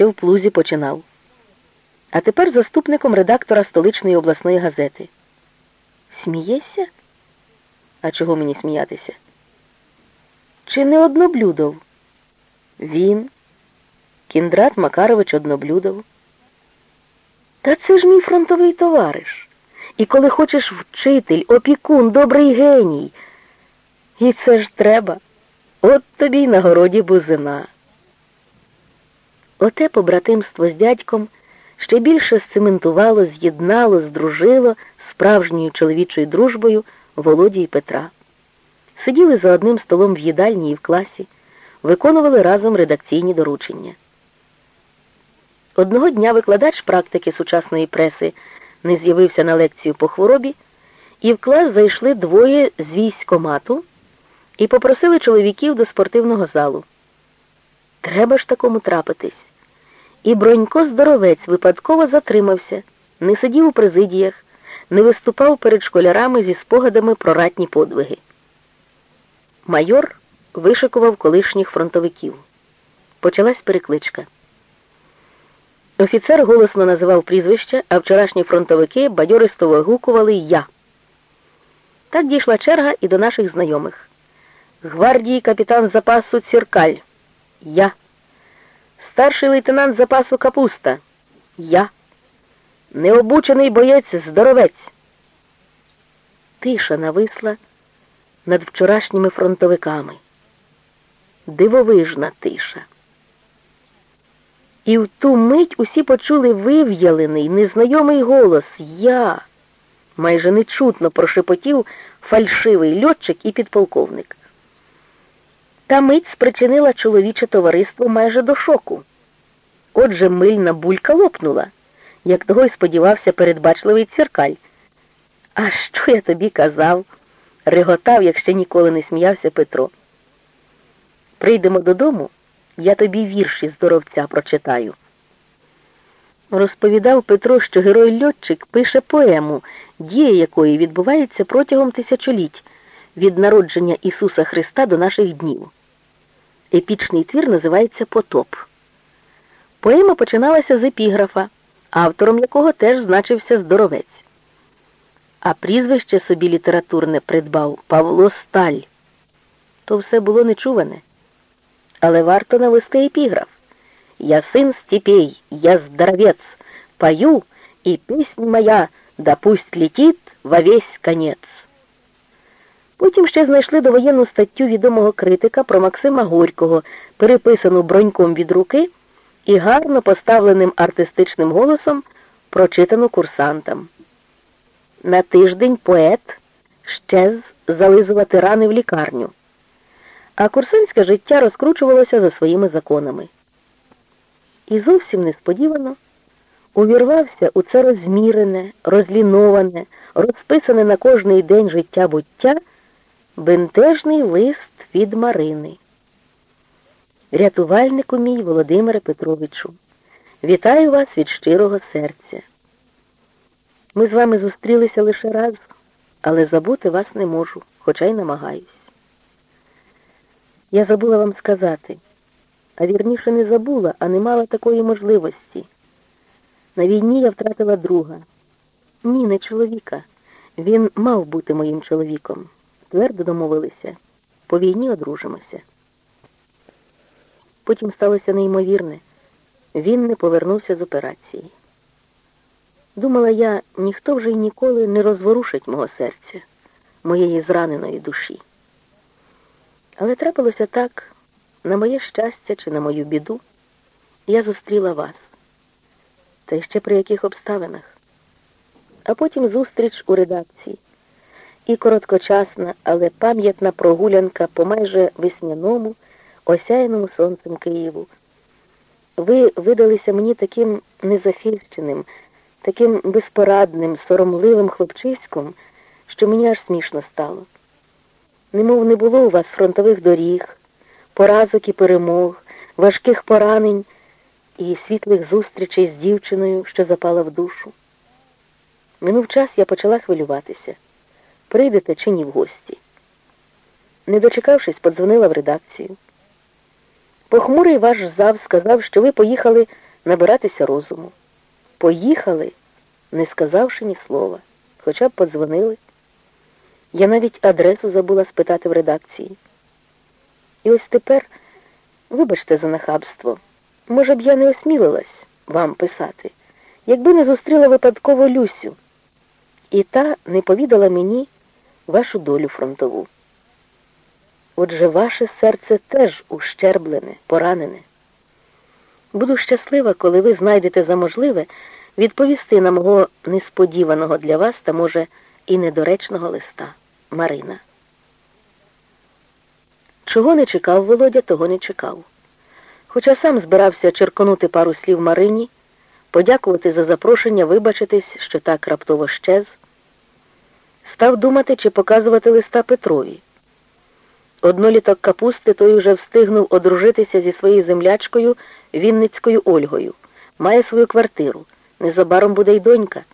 ще в плузі починав. А тепер заступником редактора столичної обласної газети. Смієшся? А чого мені сміятися? Чи не одноблюдов? Він, Кіндрат Макарович Одноблюдов. Та це ж мій фронтовий товариш. І коли хочеш вчитель, опікун, добрий геній. І це ж треба. От тобі й на городі бузина. Оте побратимство з дядьком ще більше сцементувало, з'єднало, здружило справжньою чоловічою дружбою Володі і Петра. Сиділи за одним столом в їдальні і в класі, виконували разом редакційні доручення. Одного дня викладач практики сучасної преси не з'явився на лекцію по хворобі, і в клас зайшли двоє з військомату і попросили чоловіків до спортивного залу. Треба ж такому трапитись. І Бронько здоровець випадково затримався, не сидів у президіях, не виступав перед школярами зі спогадами про ратні подвиги. Майор вишикував колишніх фронтовиків. Почалась перекличка. Офіцер голосно називав прізвище, а вчорашні фронтовики бадьористо вигукували Я. Так дійшла черга і до наших знайомих. Гвардії капітан запасу Ціркаль. Я. Старший лейтенант запасу Капуста. Я. Необучений боєць здоровець. Тиша нависла над вчорашніми фронтовиками. Дивовижна тиша. І в ту мить усі почули вив'ялений, незнайомий голос Я. Майже нечутно прошепотів фальшивий льотчик і підполковник. Та мить спричинила чоловіче товариство майже до шоку. Отже, мильна булька лопнула, як того й сподівався передбачливий циркаль. А що я тобі казав? реготав, як ще ніколи не сміявся Петро. Прийдемо додому, я тобі вірші здоровця прочитаю. Розповідав Петро, що герой льотчик пише поему, дія якої відбувається протягом тисячоліть від народження Ісуса Христа до наших днів. Епічний твір називається Потоп. Поема починалася з епіграфа, автором якого теж значився здоровець. А прізвище собі літературне придбав Павло Сталь. То все було нечуване. Але варто навести епіграф. Я сын степей, я здоровец, пою, и песнь моя, да пусть летит во весь конец. Потім ще знайшли довоєнну статтю відомого критика про Максима Горького, переписану броньком від руки і гарно поставленим артистичним голосом, прочитану курсантам. На тиждень поет щез зализувати рани в лікарню, а курсантське життя розкручувалося за своїми законами. І зовсім несподівано увірвався у це розмірене, розліноване, розписане на кожний день життя буття бентежний лист від Марини. Рятувальнику мій Володимире Петровичу, вітаю вас від щирого серця. Ми з вами зустрілися лише раз, але забути вас не можу, хоча й намагаюсь. Я забула вам сказати, а вірніше не забула, а не мала такої можливості. На війні я втратила друга. Ні, не чоловіка. Він мав бути моїм чоловіком. Твердо домовилися. По війні одружимося. Потім сталося неймовірне. Він не повернувся з операції. Думала я, ніхто вже й ніколи не розворушить мого серця, моєї зраненої душі. Але трапилося так, на моє щастя чи на мою біду, я зустріла вас. Та ще при яких обставинах. А потім зустріч у редакції. І короткочасна, але пам'ятна прогулянка по майже весняному, осяяному сонцем Києву. Ви видалися мені таким незахищеним, таким безпорадним, соромливим хлопчиськом, що мені аж смішно стало. Немов не було у вас фронтових доріг, поразок і перемог, важких поранень і світлих зустрічей з дівчиною, що запала в душу. Минув час я почала хвилюватися. Прийдете чи ні в гості. Не дочекавшись, подзвонила в редакцію. Похмурий ваш зав сказав, що ви поїхали набиратися розуму. Поїхали, не сказавши ні слова, хоча б подзвонили. Я навіть адресу забула спитати в редакції. І ось тепер, вибачте за нахабство, може б я не осмілилась вам писати, якби не зустріла випадково Люсю, і та не повідала мені вашу долю фронтову. Отже, ваше серце теж ущерблене, поранене. Буду щаслива, коли ви знайдете за можливе відповісти на мого несподіваного для вас та, може, і недоречного листа. Марина. Чого не чекав Володя, того не чекав. Хоча сам збирався черконути пару слів Марині, подякувати за запрошення, вибачитись, що так раптово щез, став думати, чи показувати листа Петрові. Одноліток капусти той уже встигнув одружитися зі своєю землячкою Вінницькою Ольгою, має свою квартиру, незабаром буде й донька.